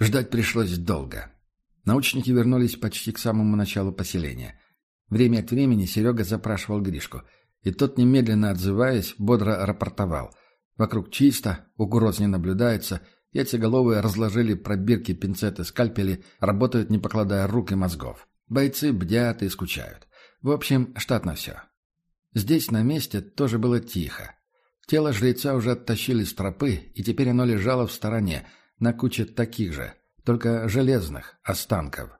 Ждать пришлось долго. Научники вернулись почти к самому началу поселения. Время от времени Серега запрашивал Гришку, и тот, немедленно отзываясь, бодро рапортовал. Вокруг чисто, угроз не наблюдается, яйцеголовые разложили пробирки, пинцеты, скальпели, работают не покладая рук и мозгов. Бойцы бдят и скучают. В общем, штатно все. Здесь, на месте, тоже было тихо. Тело жреца уже оттащили с тропы, и теперь оно лежало в стороне, на куче таких же, только железных, останков.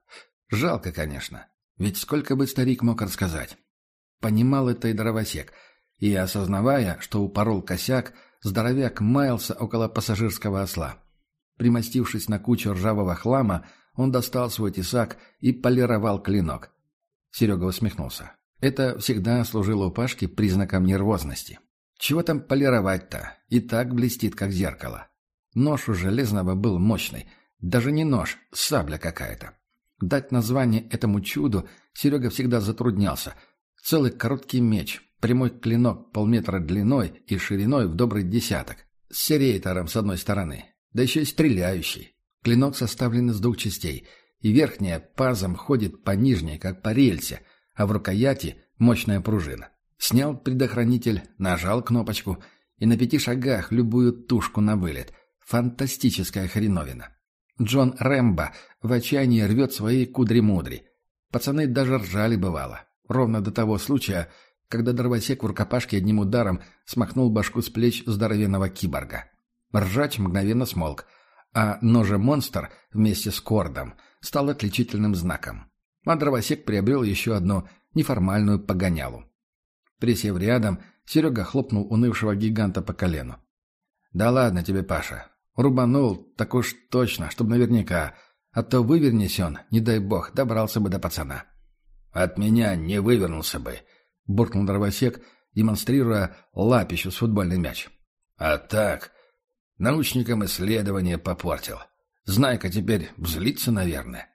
Жалко, конечно. Ведь сколько бы старик мог рассказать. Понимал это и дровосек. И, осознавая, что упорол косяк, здоровяк маялся около пассажирского осла. Примостившись на кучу ржавого хлама, он достал свой тесак и полировал клинок. Серега усмехнулся. Это всегда служило у Пашки признаком нервозности. Чего там полировать-то? И так блестит, как зеркало. Нож у Железного был мощный. Даже не нож, сабля какая-то. Дать название этому чуду Серега всегда затруднялся. Целый короткий меч, прямой клинок полметра длиной и шириной в добрый десяток. С серейтором с одной стороны. Да еще и стреляющий. Клинок составлен из двух частей. И верхняя пазом ходит по нижней, как по рельсе, а в рукояти мощная пружина. Снял предохранитель, нажал кнопочку, и на пяти шагах любую тушку на вылет. Фантастическая хреновина. Джон Рэмбо в отчаянии рвет свои кудри-мудри. Пацаны даже ржали бывало. Ровно до того случая, когда дровосек в рукопашке одним ударом смахнул башку с плеч здоровенного киборга. Ржач мгновенно смолк, а ноже-монстр вместе с кордом стал отличительным знаком. А дровосек приобрел еще одну неформальную погонялу. Присев рядом, Серега хлопнул унывшего гиганта по колену. «Да ладно тебе, Паша. Рубанул, так уж точно, чтоб наверняка. А то вывернись он, не дай бог, добрался бы до пацана». «От меня не вывернулся бы», — буркнул дровосек, демонстрируя лапищу с футбольный мяч. «А так, научникам исследование попортил. Знайка теперь взлится, наверное».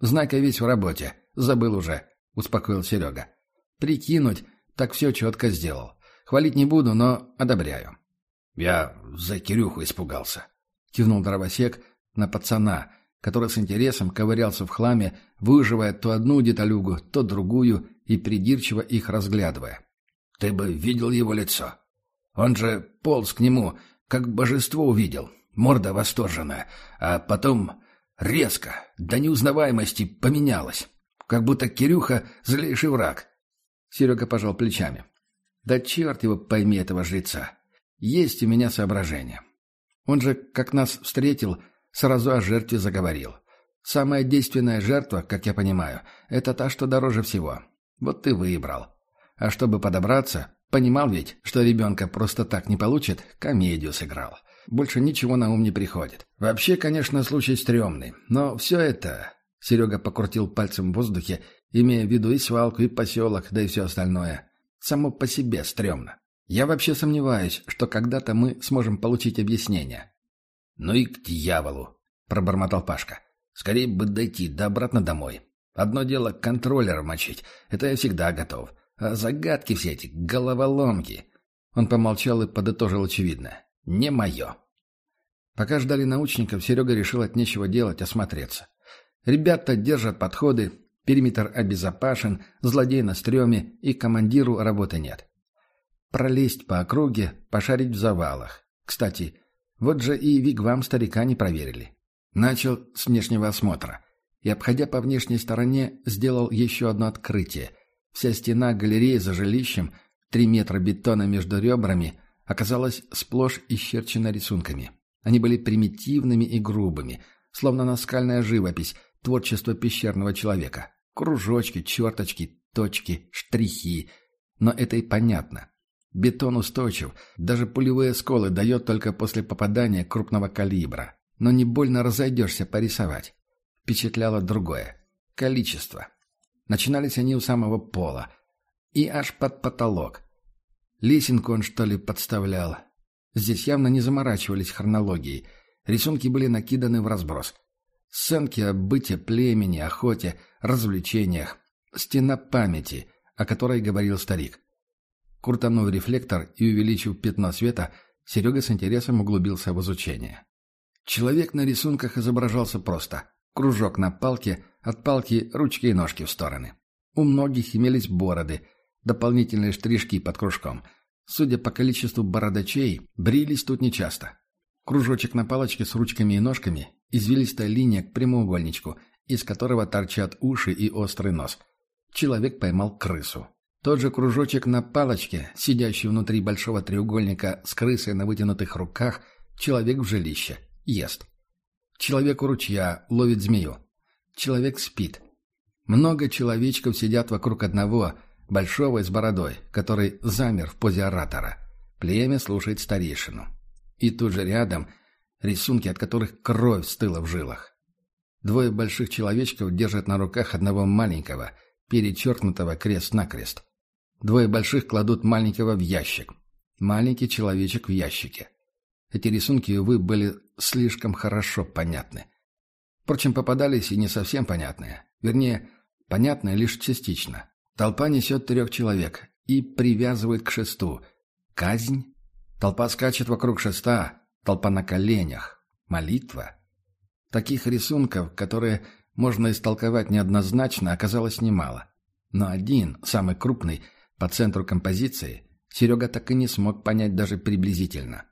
«Знайка весь в работе. Забыл уже», — успокоил Серега. «Прикинуть, так все четко сделал. Хвалить не буду, но одобряю. Я за Кирюху испугался. Кивнул дровосек на пацана, который с интересом ковырялся в хламе, выживая то одну деталюгу, то другую и придирчиво их разглядывая. Ты бы видел его лицо. Он же полз к нему, как божество увидел, морда восторженная, а потом резко, до неузнаваемости поменялась, как будто Кирюха злейший враг. Серега пожал плечами. «Да черт его пойми, этого жреца. Есть у меня соображение. Он же, как нас встретил, сразу о жертве заговорил. Самая действенная жертва, как я понимаю, это та, что дороже всего. Вот ты выбрал. А чтобы подобраться, понимал ведь, что ребенка просто так не получит, комедию сыграл. Больше ничего на ум не приходит. Вообще, конечно, случай стрёмный, но все это... Серега покрутил пальцем в воздухе имея в виду и свалку, и поселок, да и все остальное. Само по себе стрёмно. Я вообще сомневаюсь, что когда-то мы сможем получить объяснение. «Ну и к дьяволу!» — пробормотал Пашка. «Скорее бы дойти, да обратно домой. Одно дело контроллера мочить, это я всегда готов. А загадки все эти, головоломки...» Он помолчал и подытожил очевидное. «Не мое». Пока ждали научников, Серега решил от нечего делать осмотреться. Ребята держат подходы, Периметр обезопасен, злодей на стреме и командиру работы нет. Пролезть по округе, пошарить в завалах. Кстати, вот же и вигвам старика не проверили. Начал с внешнего осмотра. И, обходя по внешней стороне, сделал еще одно открытие. Вся стена галереи за жилищем, три метра бетона между ребрами, оказалась сплошь исчерчена рисунками. Они были примитивными и грубыми, словно наскальная живопись, творчество пещерного человека. Кружочки, черточки, точки, штрихи. Но это и понятно. Бетон устойчив, даже пулевые сколы дает только после попадания крупного калибра. Но не больно разойдешься порисовать. Впечатляло другое. Количество. Начинались они у самого пола. И аж под потолок. Лесенку он, что ли, подставлял. Здесь явно не заморачивались хронологией. Рисунки были накиданы в разброс. Сценки о быте племени, охоте, развлечениях. Стена памяти, о которой говорил старик. Крутанув рефлектор и увеличив пятно света, Серега с интересом углубился в изучение. Человек на рисунках изображался просто. Кружок на палке, от палки ручки и ножки в стороны. У многих имелись бороды, дополнительные штришки под кружком. Судя по количеству бородачей, брились тут нечасто. Кружочек на палочке с ручками и ножками, извилистая линия к прямоугольничку, из которого торчат уши и острый нос. Человек поймал крысу. Тот же кружочек на палочке, сидящий внутри большого треугольника с крысой на вытянутых руках, человек в жилище. Ест. Человек у ручья ловит змею. Человек спит. Много человечков сидят вокруг одного, большого с бородой, который замер в позе оратора. Племя слушает старейшину. И тут же рядом рисунки, от которых кровь стыла в жилах. Двое больших человечков держат на руках одного маленького, перечеркнутого крест-накрест. Двое больших кладут маленького в ящик. Маленький человечек в ящике. Эти рисунки, увы, были слишком хорошо понятны. Впрочем, попадались и не совсем понятные. Вернее, понятные лишь частично. Толпа несет трех человек и привязывает к шесту. Казнь? Толпа скачет вокруг шеста. Толпа на коленях. Молитва? Таких рисунков, которые можно истолковать неоднозначно, оказалось немало. Но один, самый крупный, по центру композиции, Серега так и не смог понять даже приблизительно.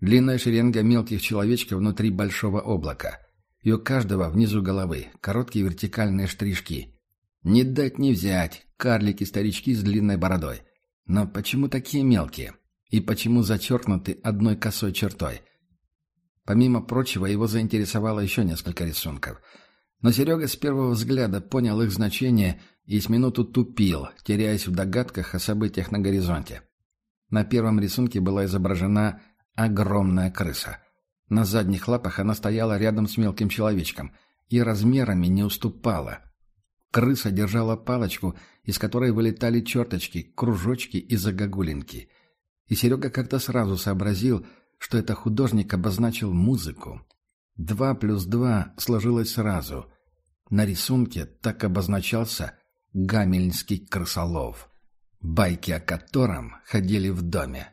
Длинная шеренга мелких человечков внутри большого облака. И у каждого внизу головы короткие вертикальные штришки. Не дать не взять, карлики-старички с длинной бородой. Но почему такие мелкие? И почему зачеркнуты одной косой чертой? Помимо прочего, его заинтересовало еще несколько рисунков. Но Серега с первого взгляда понял их значение и с минуту тупил, теряясь в догадках о событиях на горизонте. На первом рисунке была изображена огромная крыса. На задних лапах она стояла рядом с мелким человечком и размерами не уступала. Крыса держала палочку, из которой вылетали черточки, кружочки и загогулинки. И Серега как-то сразу сообразил, что это художник обозначил музыку. Два плюс два сложилось сразу. На рисунке так обозначался гамельнский крысолов, байки о котором ходили в доме.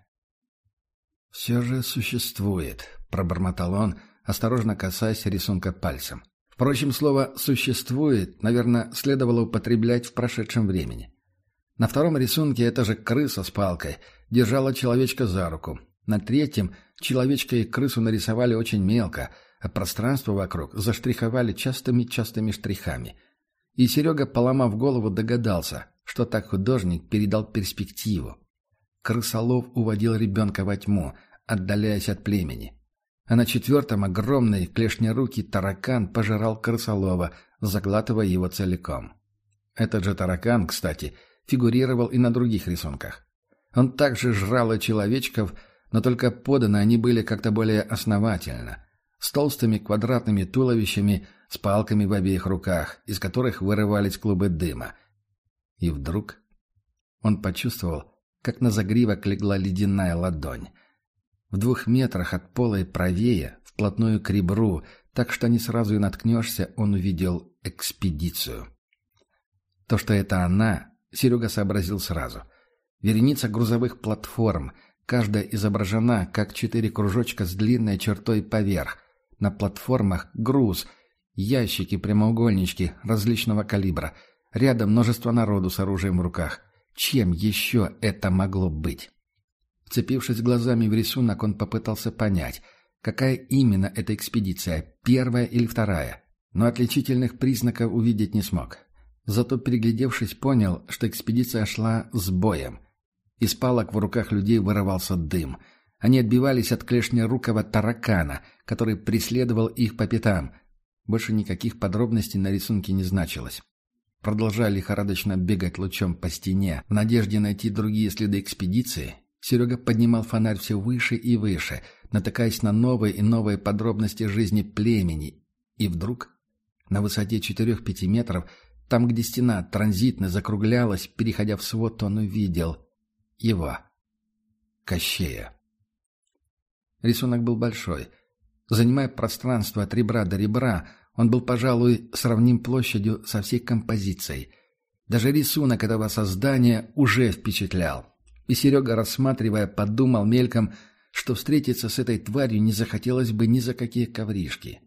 «Все же существует», — пробормотал он, осторожно касаясь рисунка пальцем. Впрочем, слово «существует», наверное, следовало употреблять в прошедшем времени. На втором рисунке эта же крыса с палкой держала человечка за руку. На третьем человечка и крысу нарисовали очень мелко, а пространство вокруг заштриховали частыми-частыми штрихами. И Серега, поломав голову, догадался, что так художник передал перспективу. Крысолов уводил ребенка во тьму, отдаляясь от племени. А на четвертом огромный клешнерукий таракан пожирал крысолова, заглатывая его целиком. Этот же таракан, кстати, фигурировал и на других рисунках. Он также жрал и человечков, но только поданы они были как-то более основательно, с толстыми квадратными туловищами, с палками в обеих руках, из которых вырывались клубы дыма. И вдруг он почувствовал, как на загривок легла ледяная ладонь. В двух метрах от пола и правее, вплотную к ребру, так что не сразу и наткнешься, он увидел экспедицию. То, что это она, Серега сообразил сразу. Вереница грузовых платформ, каждая изображена как четыре кружочка с длинной чертой поверх. На платформах груз, ящики, прямоугольнички различного калибра. Рядом множество народу с оружием в руках. Чем еще это могло быть? Вцепившись глазами в рисунок, он попытался понять, какая именно эта экспедиция, первая или вторая. Но отличительных признаков увидеть не смог. Зато, переглядевшись, понял, что экспедиция шла с боем. Из палок в руках людей вырывался дым. Они отбивались от клешнерукого таракана, который преследовал их по пятам. Больше никаких подробностей на рисунке не значилось. Продолжая лихорадочно бегать лучом по стене, в надежде найти другие следы экспедиции, Серега поднимал фонарь все выше и выше, натыкаясь на новые и новые подробности жизни племени. И вдруг, на высоте четырех-пяти метров, там, где стена транзитно закруглялась, переходя в свод, он увидел его. Кощея. Рисунок был большой. Занимая пространство от ребра до ребра, он был, пожалуй, сравним площадью со всей композицией. Даже рисунок этого создания уже впечатлял. И Серега, рассматривая, подумал мельком, что встретиться с этой тварью не захотелось бы ни за какие ковришки.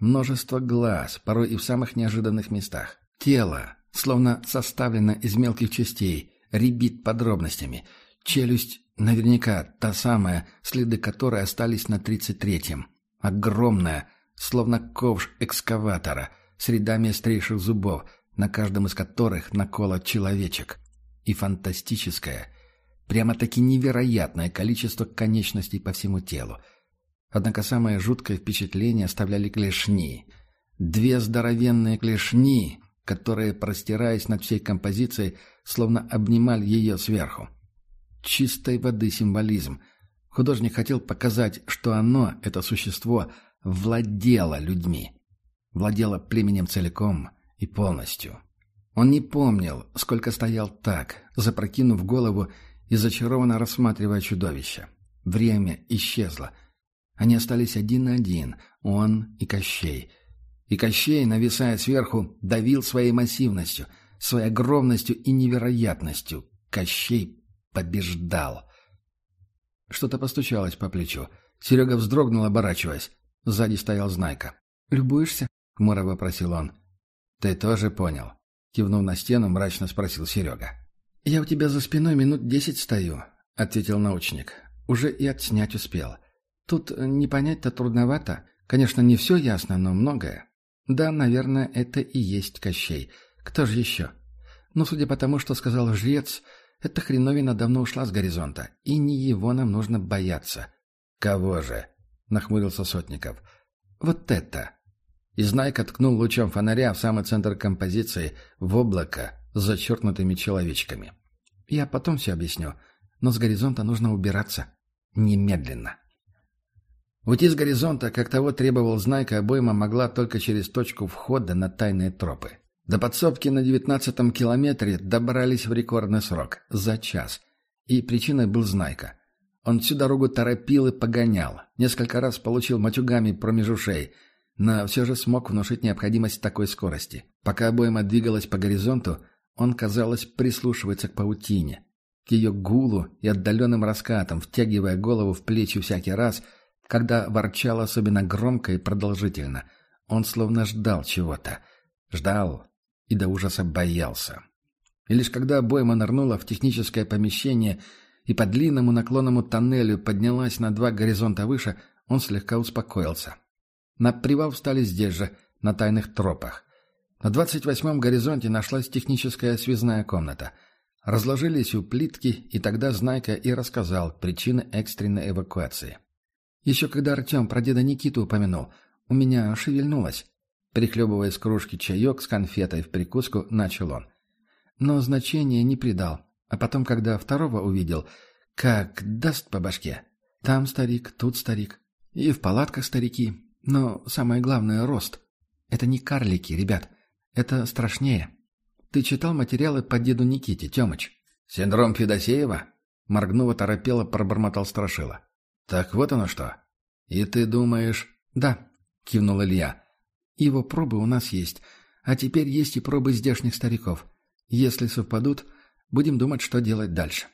Множество глаз, порой и в самых неожиданных местах. Тело, словно составлено из мелких частей, рябит подробностями. Челюсть наверняка та самая, следы которой остались на тридцать третьем. Огромная, словно ковш экскаватора, с рядами острейших зубов, на каждом из которых наколот человечек. И фантастическое, прямо-таки невероятное количество конечностей по всему телу. Однако самое жуткое впечатление оставляли клешни. Две здоровенные клешни, которые, простираясь над всей композицией, словно обнимали ее сверху. Чистой воды символизм. Художник хотел показать, что оно, это существо, владело людьми. Владело племенем целиком и полностью. Он не помнил, сколько стоял так, запрокинув голову и зачарованно рассматривая чудовище. Время исчезло. Они остались один на один, он и Кощей. И Кощей, нависая сверху, давил своей массивностью, своей огромностью и невероятностью. Кощей побеждал. Что-то постучалось по плечу. Серега вздрогнул, оборачиваясь. Сзади стоял Знайка. «Любуешься?» — хмуро вопросил он. «Ты тоже понял?» — кивнув на стену, мрачно спросил Серега. «Я у тебя за спиной минут десять стою», — ответил научник. «Уже и отснять успел. Тут не понять-то трудновато. Конечно, не все ясно, но многое. Да, наверное, это и есть Кощей. Кто же еще? Ну, судя по тому, что сказал жрец, эта хреновина давно ушла с горизонта, и не его нам нужно бояться». «Кого же?» — нахмурился Сотников. «Вот это!» И Знайка ткнул лучом фонаря в самый центр композиции, в облако с зачеркнутыми человечками. «Я потом все объясню, но с горизонта нужно убираться. Немедленно». Уйти с горизонта, как того требовал Знайка, обойма могла только через точку входа на тайные тропы. До подсобки на девятнадцатом километре добрались в рекордный срок – за час. И причиной был Знайка. Он всю дорогу торопил и погонял. Несколько раз получил матюгами промеж ушей – но все же смог внушить необходимость такой скорости. Пока обойма двигалась по горизонту, он, казалось, прислушивается к паутине, к ее гулу и отдаленным раскатам, втягивая голову в плечи всякий раз, когда ворчал особенно громко и продолжительно. Он словно ждал чего-то. Ждал и до ужаса боялся. И лишь когда обойма нырнула в техническое помещение и по длинному наклонному тоннелю поднялась на два горизонта выше, он слегка успокоился. На привал встали здесь же, на тайных тропах. На двадцать восьмом горизонте нашлась техническая связная комната. Разложились у плитки, и тогда Знайка и рассказал причины экстренной эвакуации. Еще когда Артем про деда Никиту упомянул, у меня шевельнулось. Прихлебывая из кружки чаек с конфетой в прикуску, начал он. Но значения не придал. А потом, когда второго увидел, как даст по башке. Там старик, тут старик. И в палатках старики, но самое главное — рост. Это не карлики, ребят. Это страшнее. Ты читал материалы по деду Никите, Тёмыч? Синдром Федосеева? Моргнув торопело пробормотал Страшила. Так вот оно что. И ты думаешь... Да, кивнул Илья. Его пробы у нас есть. А теперь есть и пробы здешних стариков. Если совпадут, будем думать, что делать дальше.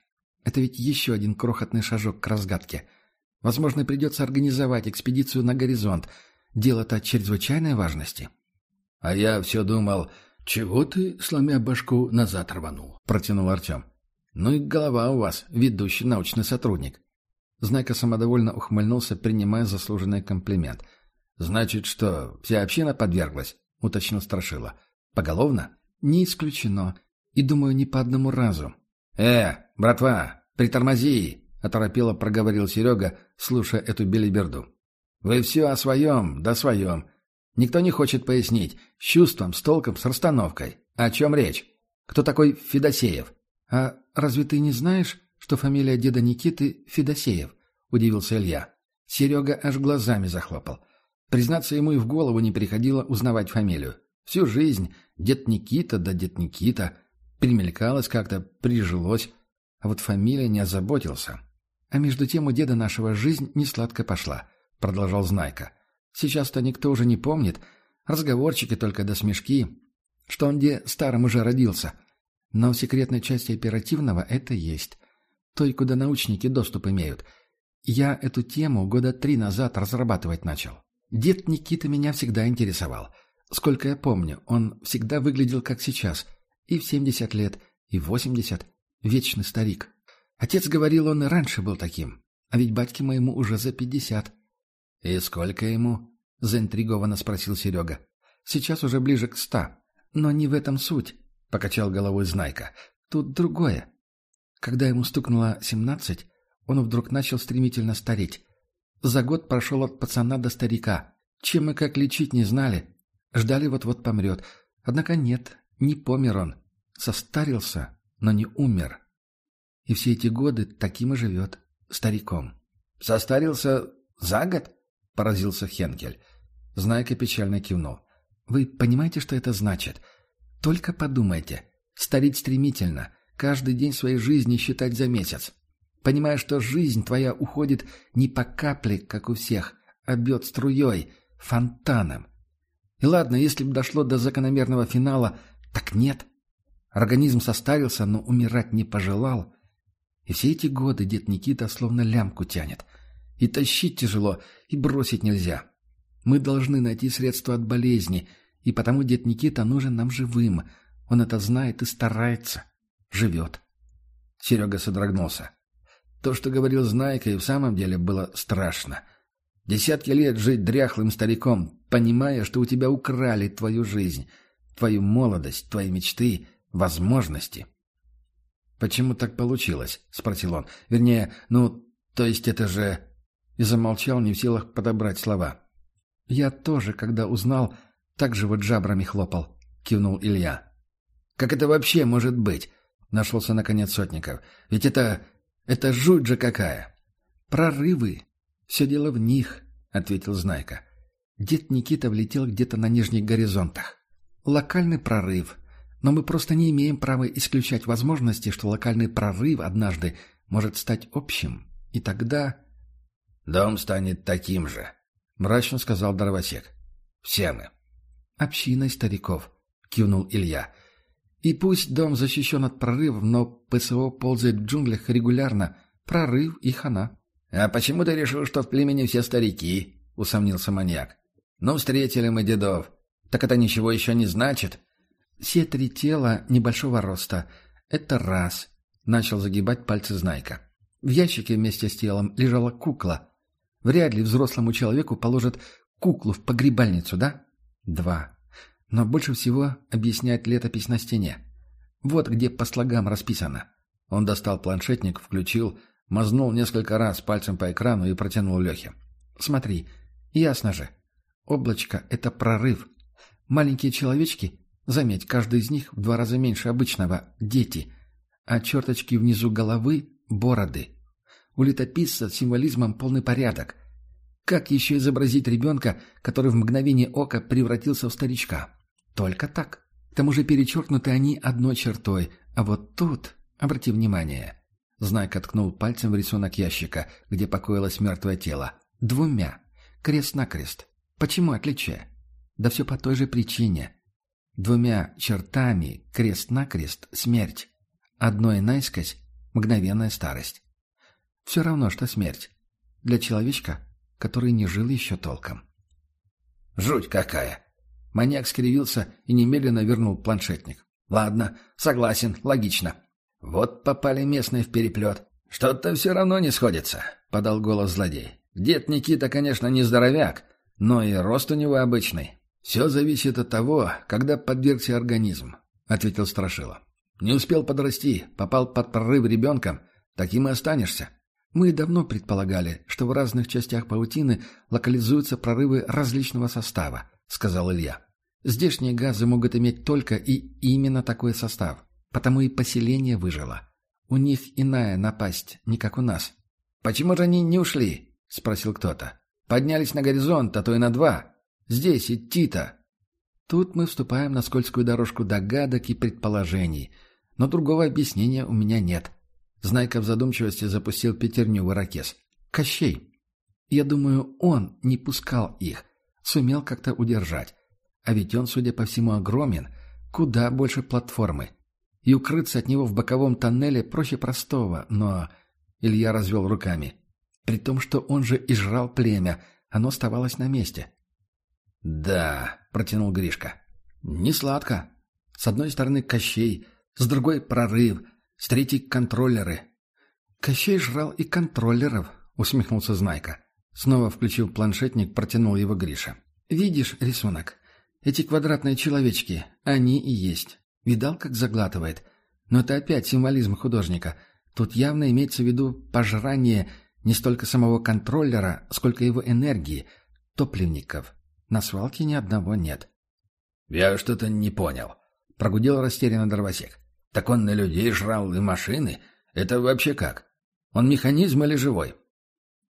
Это ведь еще один крохотный шажок к разгадке — Возможно, придется организовать экспедицию на горизонт. Дело-то чрезвычайной важности. — А я все думал, чего ты, сломя башку, назад рванул? — протянул Артем. — Ну и голова у вас, ведущий научный сотрудник. Знайка самодовольно ухмыльнулся, принимая заслуженный комплимент. — Значит, что, вся община подверглась? — уточнил Страшила. — Поголовно? — Не исключено. И, думаю, не по одному разу. — Э, братва, притормози! — оторопело проговорил Серега, слушая эту белиберду. «Вы все о своем, да своем. Никто не хочет пояснить. С чувством, с толком, с расстановкой. О чем речь? Кто такой Федосеев?» «А разве ты не знаешь, что фамилия деда Никиты Федосеев?» — удивился Илья. Серега аж глазами захлопал. Признаться, ему и в голову не приходило узнавать фамилию. Всю жизнь дед Никита да дед Никита. Примелькалось как-то, прижилось. А вот фамилия не озаботился. «А между тем у деда нашего жизнь не сладко пошла», — продолжал Знайка. «Сейчас-то никто уже не помнит. Разговорчики только до смешки. Что он где старым уже родился. Но в секретной части оперативного это есть. Той, куда научники доступ имеют. Я эту тему года три назад разрабатывать начал. Дед Никита меня всегда интересовал. Сколько я помню, он всегда выглядел как сейчас. И в 70 лет, и в 80. Вечный старик. Отец говорил, он и раньше был таким. А ведь батьке моему уже за 50. «И сколько ему?» — заинтригованно спросил Серега. «Сейчас уже ближе к ста. Но не в этом суть», — покачал головой Знайка. «Тут другое. Когда ему стукнуло семнадцать, он вдруг начал стремительно стареть. За год прошел от пацана до старика. Чем и как лечить не знали. Ждали вот-вот помрет. Однако нет, не помер он. Состарился, но не умер. И все эти годы таким и живет, стариком. «Состарился за год?» — поразился Хенкель. Знайка печально кивнул. «Вы понимаете, что это значит? Только подумайте. Стареть стремительно, каждый день своей жизни считать за месяц понимая, что жизнь твоя уходит не по капле, как у всех, а бьет струей, фонтаном. И ладно, если бы дошло до закономерного финала, так нет. Организм состарился, но умирать не пожелал. И все эти годы дед Никита словно лямку тянет. И тащить тяжело, и бросить нельзя. Мы должны найти средства от болезни, и потому дед Никита нужен нам живым. Он это знает и старается. Живет. Серега содрогнулся. То, что говорил Знайка, и в самом деле было страшно. Десятки лет жить дряхлым стариком, понимая, что у тебя украли твою жизнь, твою молодость, твои мечты, возможности. «Почему так получилось?» — спросил он. «Вернее, ну, то есть это же...» И замолчал, не в силах подобрать слова. «Я тоже, когда узнал, так же вот жабрами хлопал», — кивнул Илья. «Как это вообще может быть?» — нашелся наконец Сотников. «Ведь это это жуть же какая! Прорывы. Все дело в них, — ответил Знайка. Дед Никита влетел где-то на нижних горизонтах. Локальный прорыв. Но мы просто не имеем права исключать возможности, что локальный прорыв однажды может стать общим. И тогда... «Дом станет таким же», — мрачно сказал Дровосек. «Все мы». «Общиной стариков», — кивнул Илья. И пусть дом защищен от прорывом, но ПСО ползает в джунглях регулярно. Прорыв и хана. — А почему ты решил, что в племени все старики? — усомнился маньяк. — Ну, встретили мы дедов. Так это ничего еще не значит. — Все три тела небольшого роста. Это раз. Начал загибать пальцы Знайка. В ящике вместе с телом лежала кукла. Вряд ли взрослому человеку положат куклу в погребальницу, да? Два. Но больше всего объясняет летопись на стене. Вот где по слогам расписано. Он достал планшетник, включил, мазнул несколько раз пальцем по экрану и протянул Лехе. «Смотри, ясно же. Облачко — это прорыв. Маленькие человечки, заметь, каждый из них в два раза меньше обычного, дети. А черточки внизу головы — бороды. У летописца символизмом полный порядок. Как еще изобразить ребенка, который в мгновение ока превратился в старичка? Только так. К тому же перечеркнуты они одной чертой, а вот тут, обрати внимание, Знайк откнул пальцем в рисунок ящика, где покоилось мертвое тело. Двумя. Крест-накрест. Почему отличие? Да все по той же причине. Двумя чертами, крест-накрест, смерть. Одной наискось — мгновенная старость. Все равно, что смерть. Для человечка, который не жил еще толком. «Жуть какая!» Маньяк скривился и немедленно вернул планшетник. «Ладно, согласен, логично. Вот попали местные в переплет. Что-то все равно не сходится», — подал голос злодей. «Дед Никита, конечно, не здоровяк, но и рост у него обычный. Все зависит от того, когда подвергся организм», — ответил Страшила. «Не успел подрасти, попал под прорыв ребенком, таким и останешься». Мы давно предполагали, что в разных частях паутины локализуются прорывы различного состава, — сказал Илья. «Здешние газы могут иметь только и именно такой состав. Потому и поселение выжило. У них иная напасть, не как у нас». «Почему же они не ушли?» — спросил кто-то. «Поднялись на горизонт, а то и на два. Здесь идти-то». Тут мы вступаем на скользкую дорожку догадок и предположений. Но другого объяснения у меня нет. Знайка в задумчивости запустил пятерню в ирокез. «Кощей. Я думаю, он не пускал их сумел как-то удержать. А ведь он, судя по всему, огромен, куда больше платформы. И укрыться от него в боковом тоннеле проще простого, но... Илья развел руками. При том, что он же и жрал племя, оно оставалось на месте. «Да», — протянул Гришка. «Не сладко. С одной стороны Кощей, с другой — прорыв, с третьей — контроллеры». «Кощей жрал и контроллеров», — усмехнулся Знайка. Снова включив планшетник, протянул его Гриша. «Видишь рисунок? Эти квадратные человечки, они и есть. Видал, как заглатывает? Но это опять символизм художника. Тут явно имеется в виду пожрание не столько самого контроллера, сколько его энергии, топливников. На свалке ни одного нет. «Я что-то не понял», — прогудел растерянно дровосек. «Так он на людей жрал и машины? Это вообще как? Он механизм или живой?»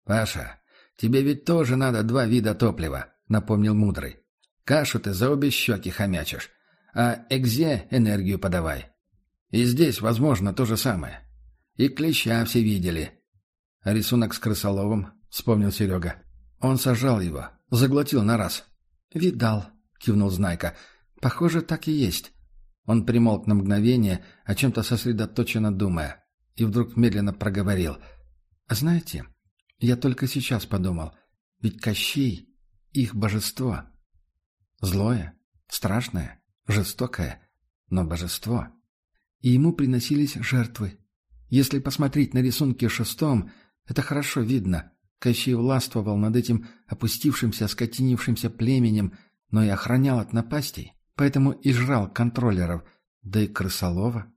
«Паша, тебе ведь тоже надо два вида топлива», — напомнил Мудрый. «Кашу ты за обе щеки хомячишь, а экзе энергию подавай. И здесь, возможно, то же самое. И клеща все видели. А рисунок с крысоловым, вспомнил Серега. Он сажал его, заглотил на раз. «Видал», — кивнул Знайка. «Похоже, так и есть». Он примолк на мгновение, о чем-то сосредоточенно думая, и вдруг медленно проговорил. «Знаете, я только сейчас подумал, ведь Кощей — их божество. Злое, страшное, жестокое, но божество. И ему приносились жертвы. Если посмотреть на рисунки шестом, это хорошо видно. Кощей властвовал над этим опустившимся, скотинившимся племенем, но и охранял от напастей, поэтому и жрал контроллеров, да и крысолова.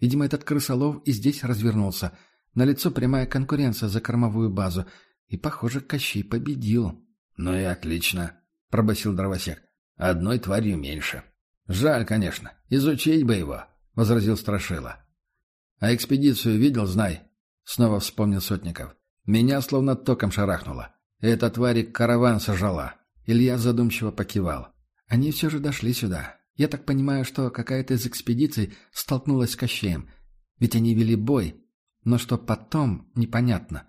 Видимо, этот крысолов и здесь развернулся. На лицо прямая конкуренция за кормовую базу, и, похоже, Кощей победил. — Ну и отлично, — пробасил дровосек. — Одной тварью меньше. — Жаль, конечно. Изучить бы его, — возразил Страшила. — А экспедицию видел, знай, Снова вспомнил Сотников. Меня словно током шарахнуло. Эта тварь караван сожрала. Илья задумчиво покивал. Они все же дошли сюда. Я так понимаю, что какая-то из экспедиций столкнулась с Кощеем. Ведь они вели бой. Но что потом, непонятно.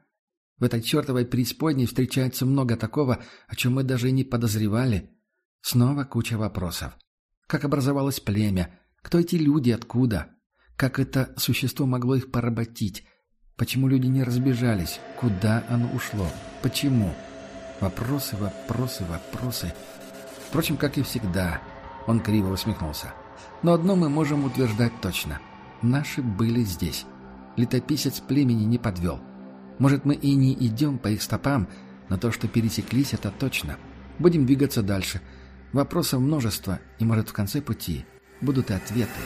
В этой чертовой преисподней встречается много такого, о чем мы даже и не подозревали. Снова куча вопросов. Как образовалось племя? Кто эти люди? Откуда? Как это существо могло их поработить? Почему люди не разбежались? Куда оно ушло? Почему? Вопросы, вопросы, вопросы. Впрочем, как и всегда, он криво усмехнулся. Но одно мы можем утверждать точно. Наши были здесь. Летописец племени не подвел. Может, мы и не идем по их стопам, но то, что пересеклись, это точно. Будем двигаться дальше. Вопросов множество, и, может, в конце пути будут и ответы.